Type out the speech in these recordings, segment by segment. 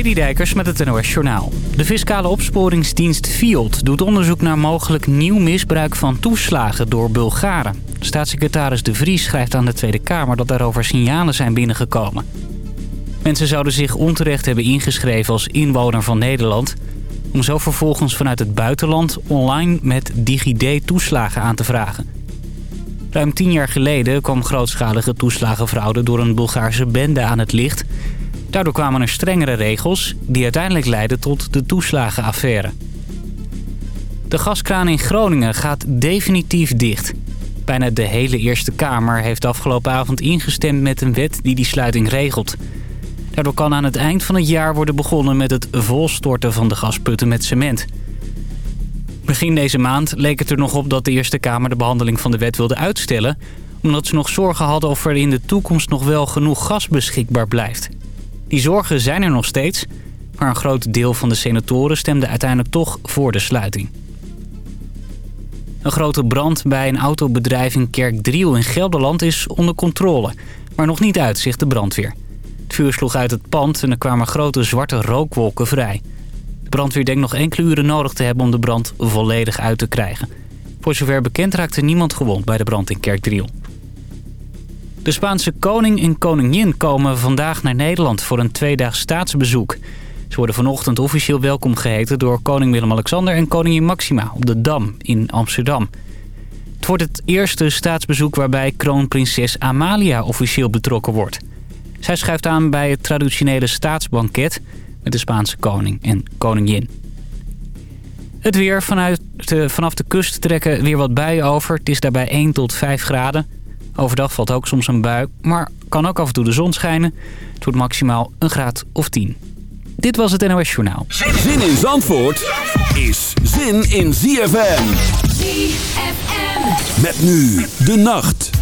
Citydijkers met het NOS Journaal. De fiscale opsporingsdienst FIOD doet onderzoek naar mogelijk nieuw misbruik van toeslagen door Bulgaren. Staatssecretaris De Vries schrijft aan de Tweede Kamer dat daarover signalen zijn binnengekomen. Mensen zouden zich onterecht hebben ingeschreven als inwoner van Nederland... om zo vervolgens vanuit het buitenland online met DigiD toeslagen aan te vragen. Ruim tien jaar geleden kwam grootschalige toeslagenfraude door een Bulgaarse bende aan het licht... Daardoor kwamen er strengere regels die uiteindelijk leidden tot de toeslagenaffaire. De gaskraan in Groningen gaat definitief dicht. Bijna de hele Eerste Kamer heeft afgelopen avond ingestemd met een wet die die sluiting regelt. Daardoor kan aan het eind van het jaar worden begonnen met het volstorten van de gasputten met cement. Begin deze maand leek het er nog op dat de Eerste Kamer de behandeling van de wet wilde uitstellen... omdat ze nog zorgen hadden of er in de toekomst nog wel genoeg gas beschikbaar blijft. Die zorgen zijn er nog steeds, maar een groot deel van de senatoren stemde uiteindelijk toch voor de sluiting. Een grote brand bij een autobedrijf in Kerkdriel in Gelderland is onder controle, maar nog niet uit, zegt de brandweer. Het vuur sloeg uit het pand en er kwamen grote zwarte rookwolken vrij. De brandweer denkt nog enkele uren nodig te hebben om de brand volledig uit te krijgen. Voor zover bekend raakte niemand gewond bij de brand in Kerkdriel. De Spaanse koning en koningin komen vandaag naar Nederland voor een tweedaags staatsbezoek. Ze worden vanochtend officieel welkom geheten door koning Willem-Alexander en koningin Maxima op de Dam in Amsterdam. Het wordt het eerste staatsbezoek waarbij kroonprinses Amalia officieel betrokken wordt. Zij schuift aan bij het traditionele staatsbanket met de Spaanse koning en koningin. Het weer vanuit de, vanaf de kust trekken weer wat buien over. Het is daarbij 1 tot 5 graden. Overdag valt ook soms een bui, maar kan ook af en toe de zon schijnen. Het wordt maximaal een graad of 10. Dit was het NOS Journaal. Zin in Zandvoort is zin in ZFM. ZFM. Met nu de nacht.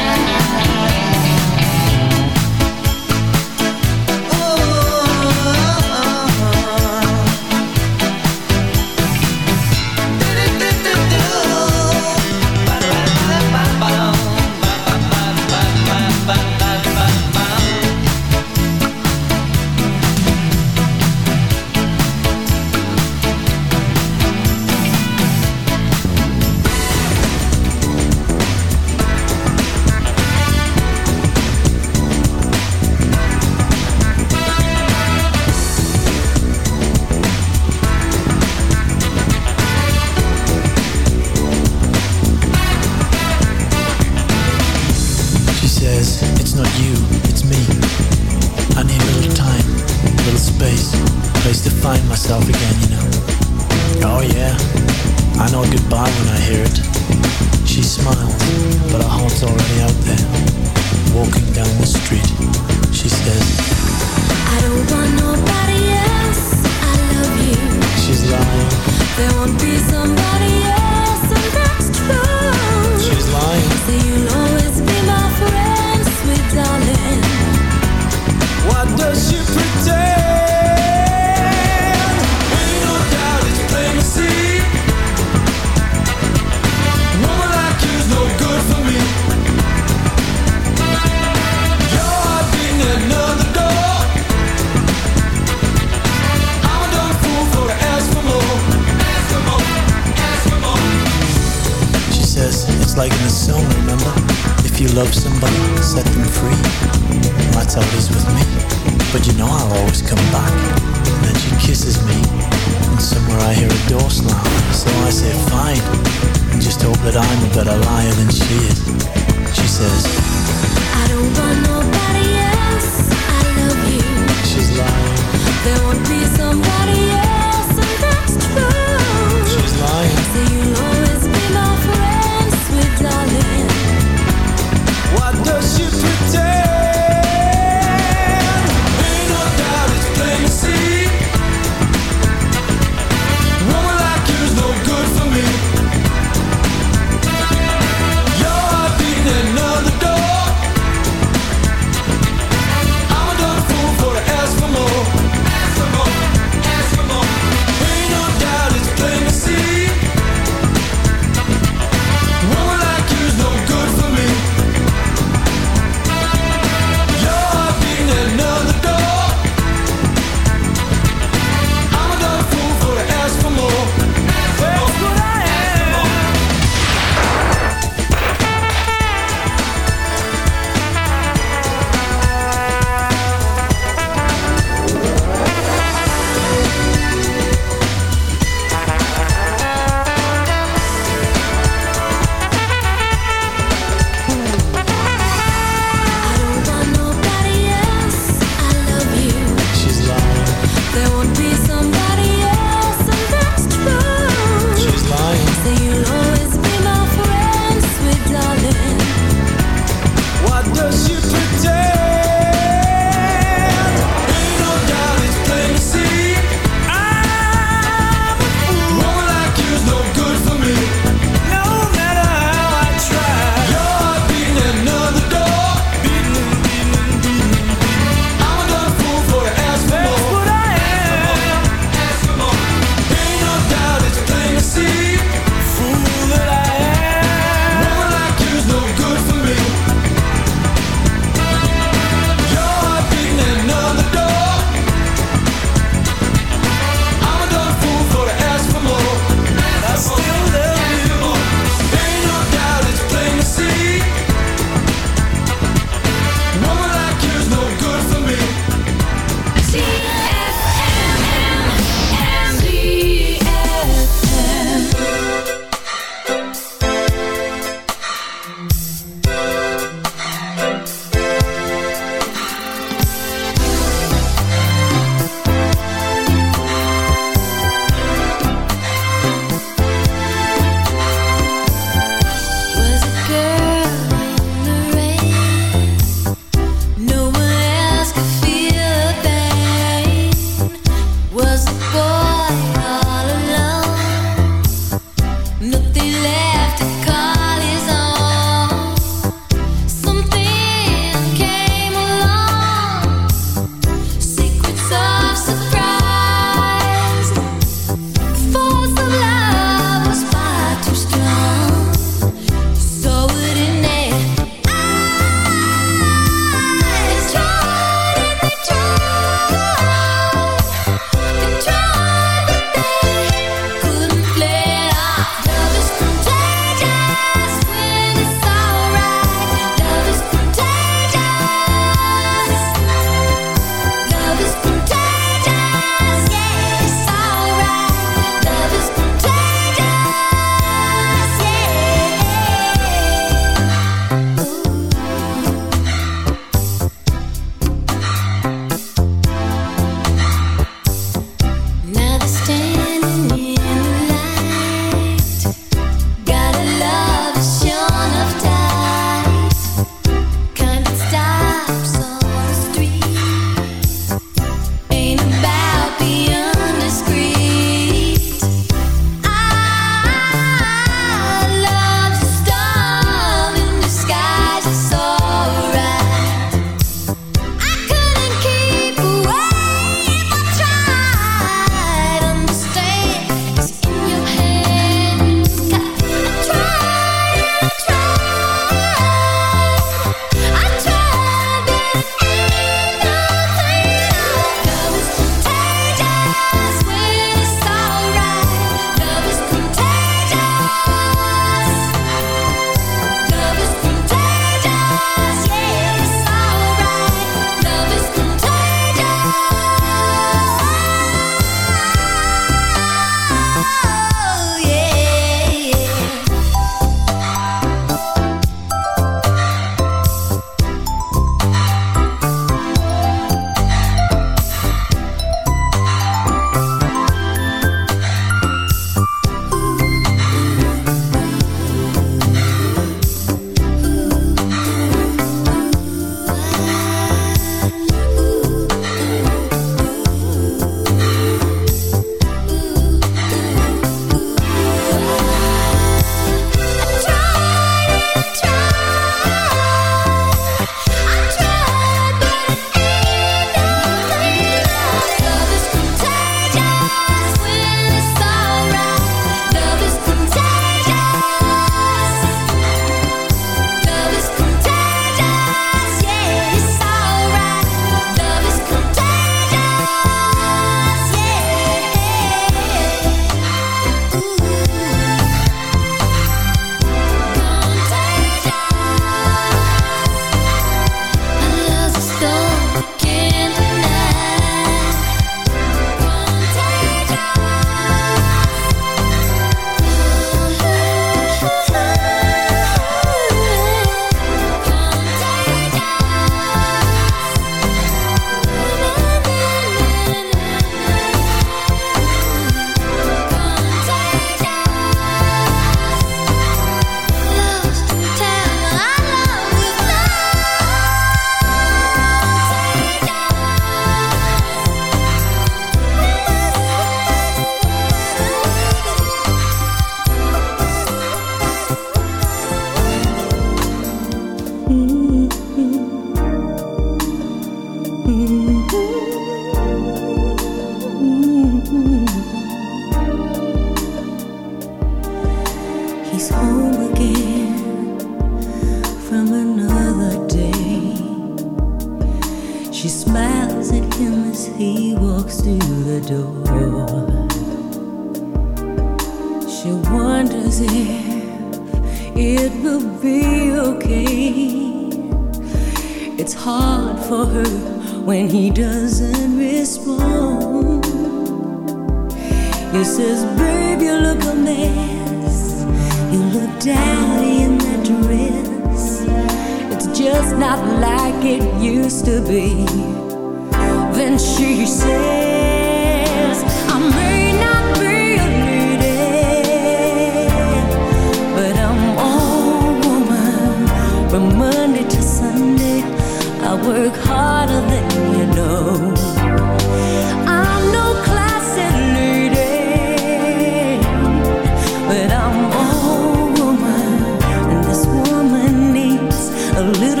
little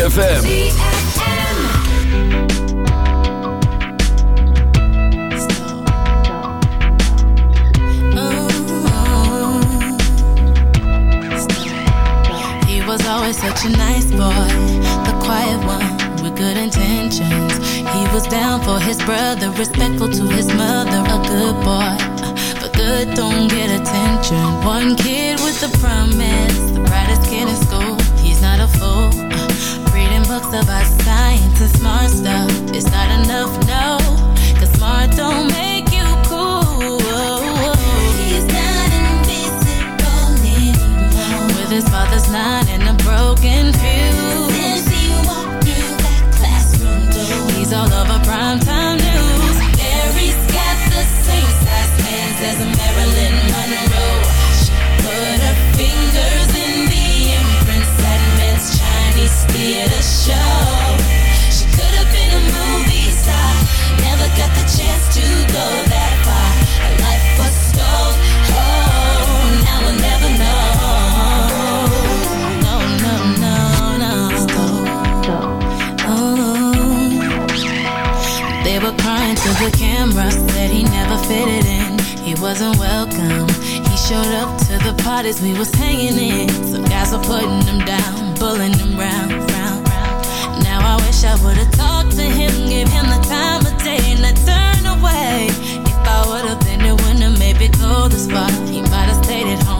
ZFM. He was always such a nice boy, the quiet one with good intentions. He was down for his brother, respectful to his mother, a good boy. But good don't get attention. One kid with a promise, the brightest kid in books about science and smart stuff. It's not enough, no, cause smart don't make you cool. He's not invisible anymore. With his father's not and a broken wasn't welcome. He showed up to the parties we was hanging in. Some guys were putting him down, pulling him round, round, round. Now I wish I would've talked to him, gave him the time of day, and I turned away. If I would've been there when I maybe go this far, he might've stayed at home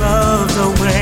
love's away.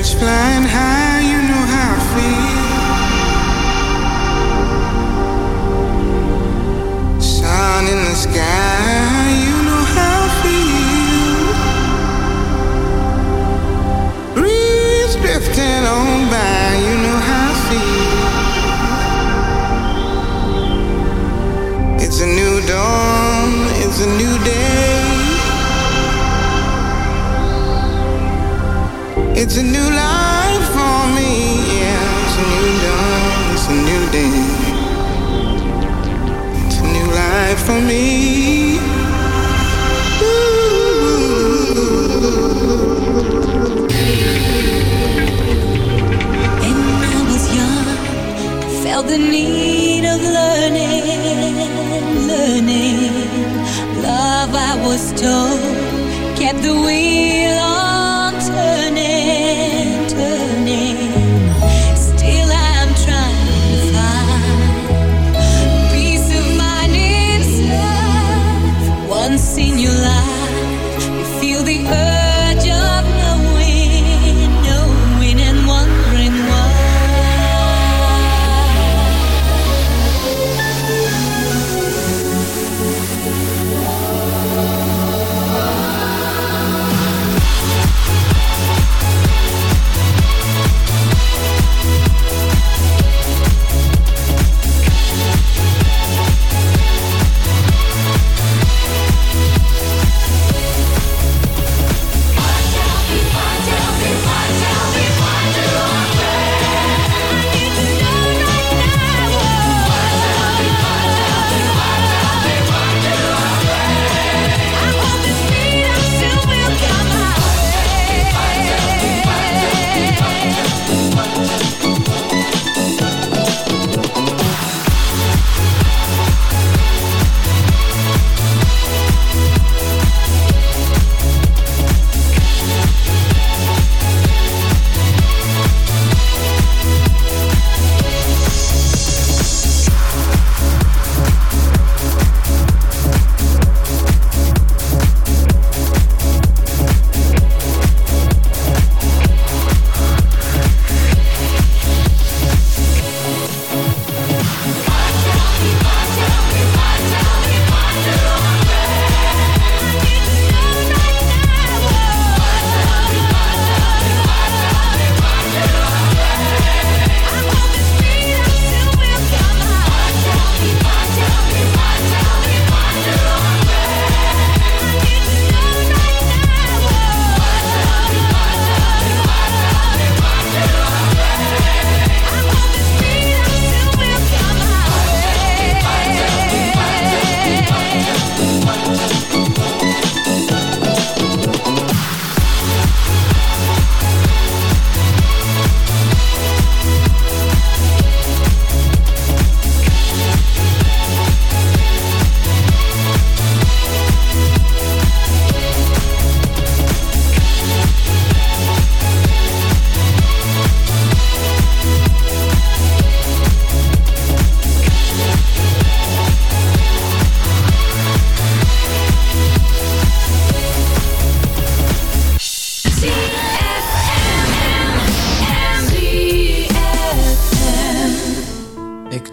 birds flying high. It's a new life for me. It's a new dawn, it's a new day. It's a new life for me. When I was young, felt the need of learning, learning. Love, I was told, kept the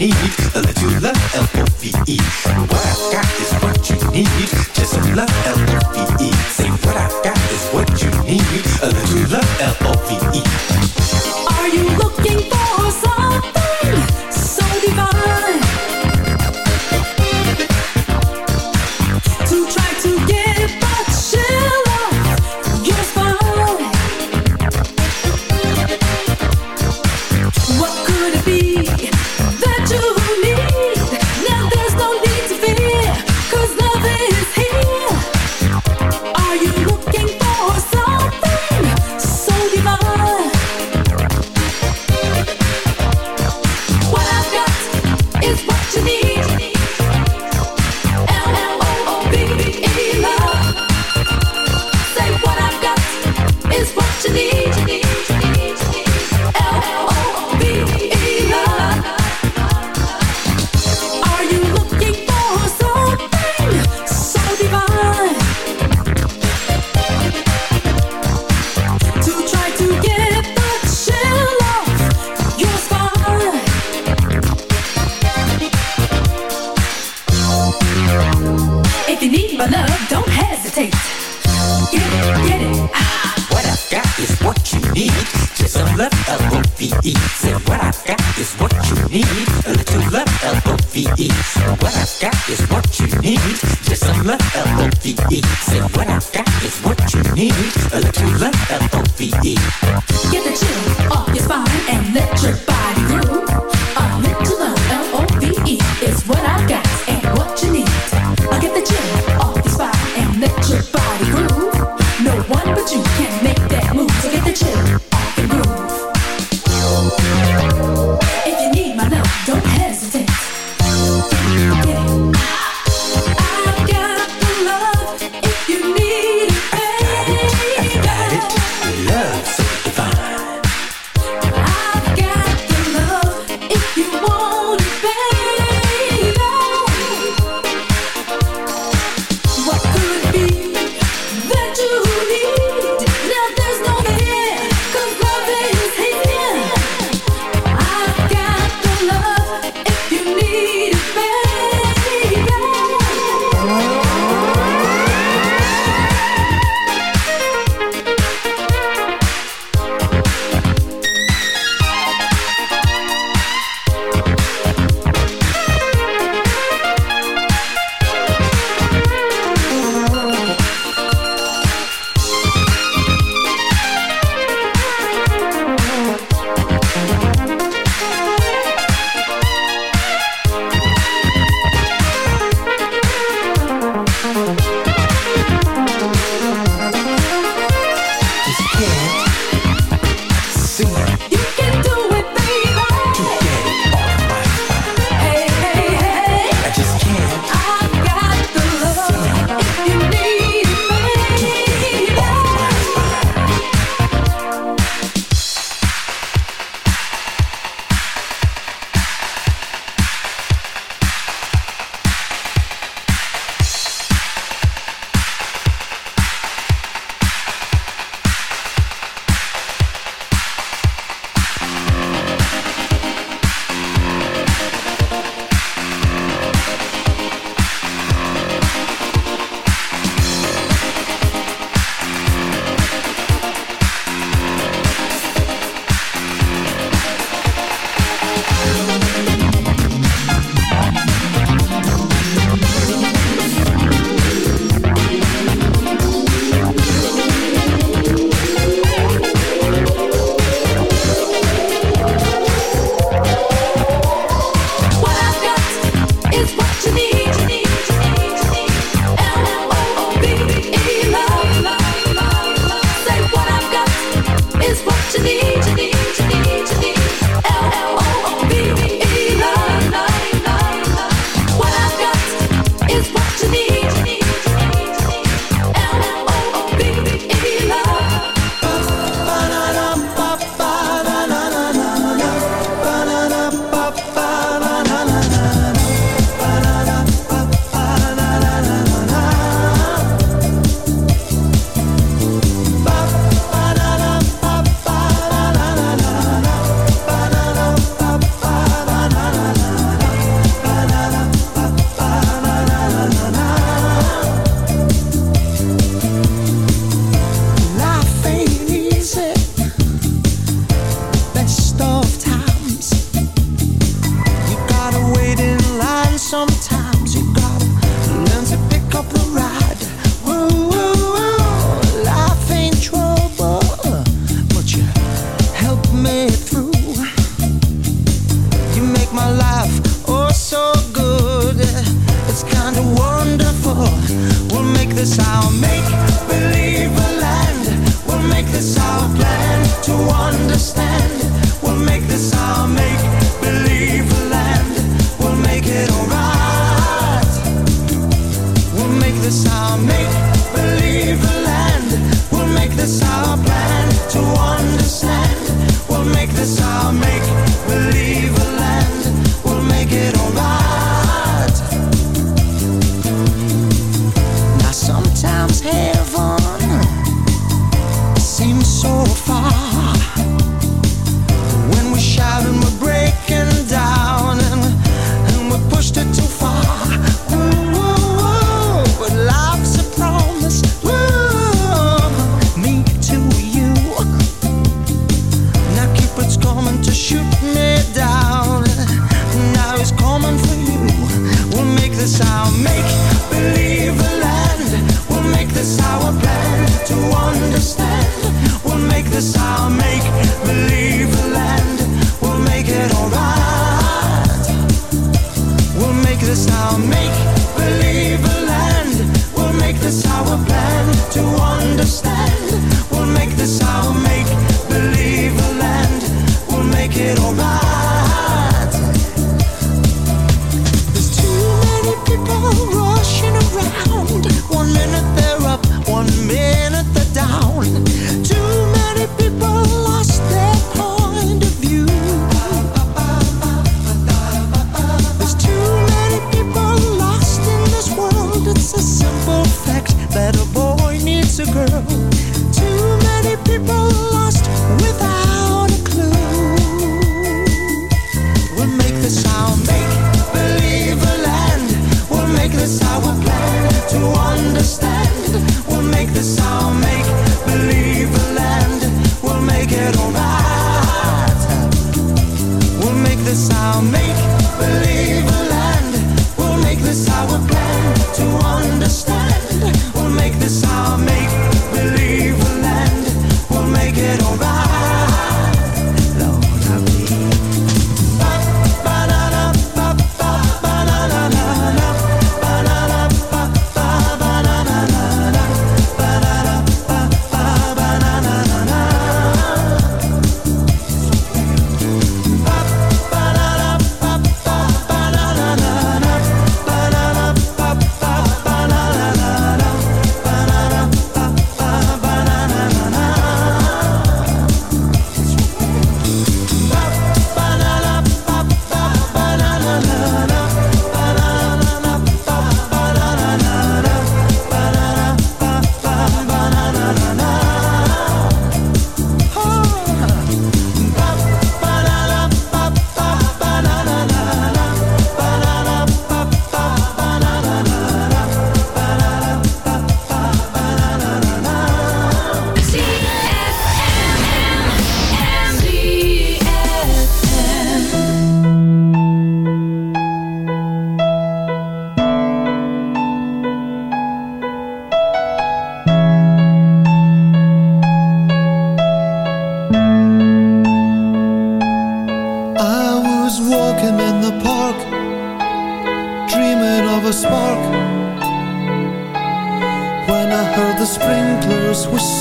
need a little love, L-O-V-E. What I got is what you need, just some love, L-O-V-E.